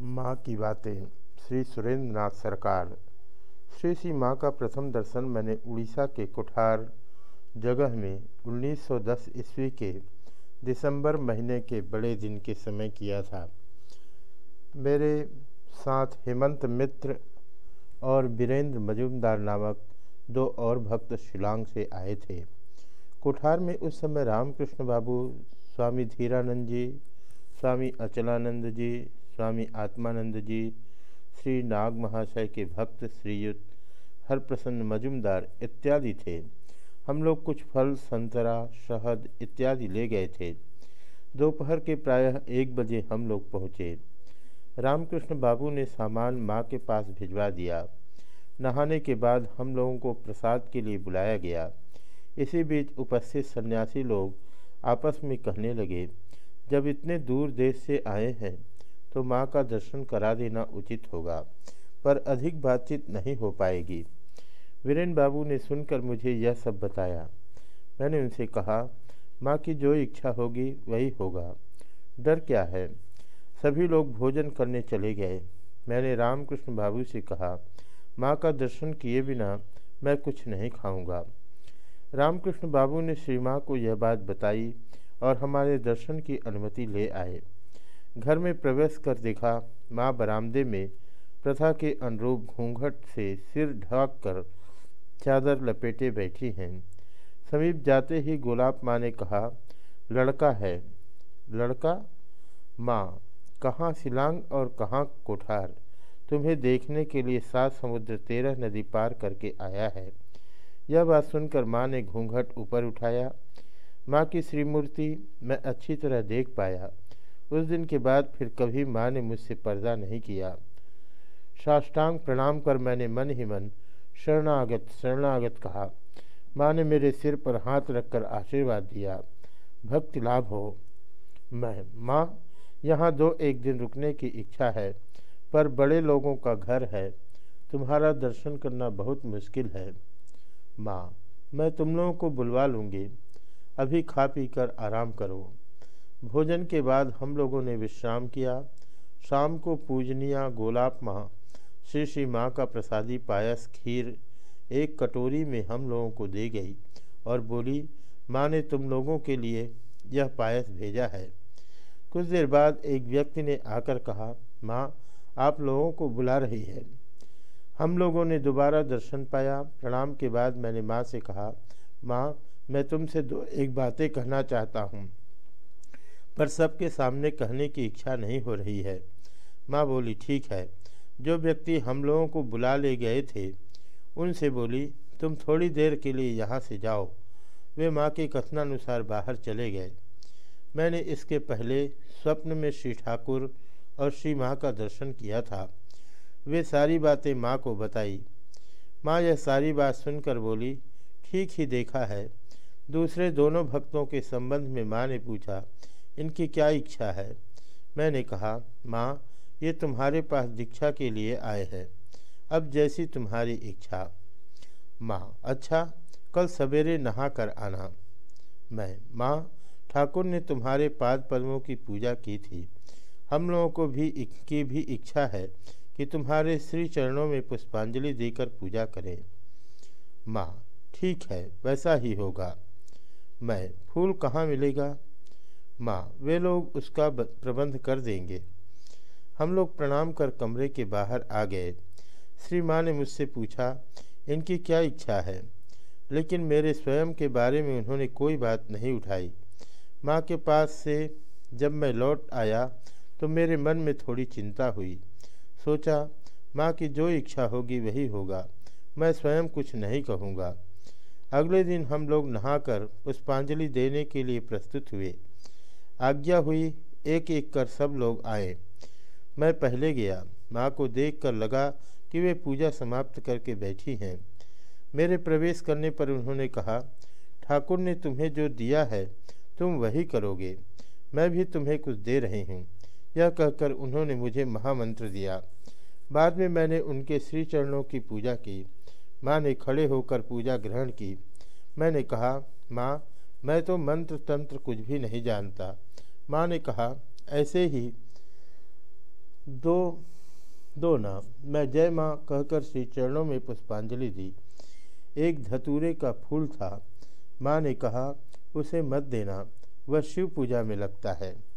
माँ की बातें। श्री सुरेंद्र नाथ सरकार। श्री श्री माँ का प्रथम दर्शन मैंने उड़ीसा के कुठार जगह में 1910 ईस्वी के दिसंबर महीने के बड़े दिन के समय किया था। मेरे साथ हेमंत मित्र और वीरेंद्र मजुमदार नामक दो और भक्त शिलांग से आए थे। कुठार में उस समय रामकृष्ण बाबू, स्वामी धीरानंद जी, स्वामी अचलानंद जी स्वामी आत्मानंद जी, श्री नाग महाशय के भक्त, श्रीयुत, हरप्रसन्न मजुमदार इत्यादि थे। हम लोग कुछ फल, संतरा, शहद इत्यादि ले गए थे। दोपहर के प्रायः एक बजे हम लोग पहुँचे। रामकृष्ण बाबू ने सामान माँ के पास भिजवा दिया। नहाने के बाद हम लोगों को प्रसाद के लिए बुलाया गया। इसी बीच उपस्थित सन्यासी लोग आपस में कहने लगे, जब इतने दूर देश से आए हैं तो माँ का दर्शन करा देना उचित होगा, पर अधिक बातचीत नहीं हो पाएगी। वीरेन बाबू ने सुनकर मुझे यह सब बताया। मैंने उनसे कहा, माँ की जो इच्छा होगी, वही होगा। डर क्या है? सभी लोग भोजन करने चले गए। मैंने रामकृष्ण बाबू से कहा, माँ का दर्शन किए बिना मैं कुछ नहीं खाऊँगा। रामकृष्ण बाबू ने श्री माँ को यह बात बताई और हमारे दर्शन की अनुमति ले आए। घर में प्रवेश कर देखा, माँ बरामदे में प्रथा के अनुरूप घूंघट से सिर ढाक कर चादर लपेटे बैठी हैं। समीप जाते ही गुलाब माँ ने कहा, लड़का है। लड़का? माँ, कहाँ शिलांग और कहाँ कोठार? तुम्हें देखने के लिए सात समुद्र तेरह नदी पार करके आया है। यह बात सुनकर माँ ने घूंघट ऊपर उठाया। माँ की श्रीमूर्ति मैं अच्छी तरह देख पाया। उस दिन के बाद फिर कभी माँ ने मुझसे पर्दा नहीं किया। साष्टांग प्रणाम कर मैंने मन ही मन, शरणागत शरणागत कहा। माँ ने मेरे सिर पर हाथ रखकर आशीर्वाद दिया। भक्ति लाभ हो। मैं, माँ, यहाँ दो एक दिन रुकने की इच्छा है, पर बड़े लोगों का घर है। तुम्हारा दर्शन करना बहुत मुश्किल है। माँ, मैं तुम लोगों को बुलवा लूँगी। अभी खा पी कर आराम करो। भोजन के बाद हम लोगों ने विश्राम किया। शाम को पूजनिया गोलाप माँ श्री श्री माँ का प्रसादी पायस खीर एक कटोरी में हम लोगों को दे गई और बोली, माँ ने तुम लोगों के लिए यह पायस भेजा है। कुछ देर बाद एक व्यक्ति ने आकर कहा, माँ, आप लोगों को बुला रही है। हम लोगों ने दोबारा दर्शन पाया। प्रणाम के बाद मैंने माँ से कहा, माँ, मैं तुमसे दो, एक बातें कहना चाहता हूँ। पर सबके सामने कहने की इच्छा नहीं हो रही है। माँ बोली, ठीक है। जो व्यक्ति हम लोगों को बुला ले गए थे, उनसे बोली, तुम थोड़ी देर के लिए यहाँ से जाओ। वे माँ के कथनानुसार बाहर चले गए। मैंने इसके पहले स्वप्न में श्री ठाकुर और श्री माँ का दर्शन किया था। वे सारी बातें माँ को बताई। माँ यह सारी बात सुनकर बोली, ठीक ही देखा है। दूसरे दोनों भक्तों के संबंध में माँ ने पूछा इनकी क्या इच्छा है? मैंने कहा, माँ, ये तुम्हारे पास दीक्षा के लिए आए हैं। अब जैसी तुम्हारी इच्छा। माँ अच्छा कल सवेरे नहा कर आना। मैं, माँ, ठाकुर ने तुम्हारे पाद पद्मों की पूजा की थी। हम लोगों को भी की भी इच्छा है कि तुम्हारे श्री चरणों में पुष्पांजलि देकर पूजा करें। माँ, ठीक है, वैसा ही होगा। मैं, फूल कहाँ मिलेगा? माँ, वे लोग उसका प्रबंध कर देंगे। हम लोग प्रणाम कर कमरे के बाहर आ गए। श्री माँ ने मुझसे पूछा, इनकी क्या इच्छा है? लेकिन मेरे स्वयं के बारे में उन्होंने कोई बात नहीं उठाई। माँ के पास से जब मैं लौट आया तो मेरे मन में थोड़ी चिंता हुई। सोचा, माँ की जो इच्छा होगी वही होगा। मैं स्वयं कुछ नहीं कहूँगा। अगले दिन हम लोग नहाकर पुष्पांजलि देने के लिए प्रस्तुत हुए। आज्ञा हुई एक एक कर सब लोग आए। मैं पहले गया। माँ को देखकर लगा कि वे पूजा समाप्त करके बैठी हैं। मेरे प्रवेश करने पर उन्होंने कहा, ठाकुर ने तुम्हें जो दिया है, तुम वही करोगे। मैं भी तुम्हें कुछ दे रही हूँ। यह कहकर उन्होंने मुझे महामंत्र दिया। बाद में मैंने उनके श्री चरणों की पूजा की। माँ ने खड़े होकर पूजा ग्रहण की। मैंने कहा, माँ, मैं तो मंत्र तंत्र कुछ भी नहीं जानता। माँ ने कहा, ऐसे ही दो दो ना मैं जय माँ कहकर श्री चरणों में पुष्पांजलि दी। एक धतूरे का फूल था। माँ ने कहा, उसे मत देना। वह शिव पूजा में लगता है।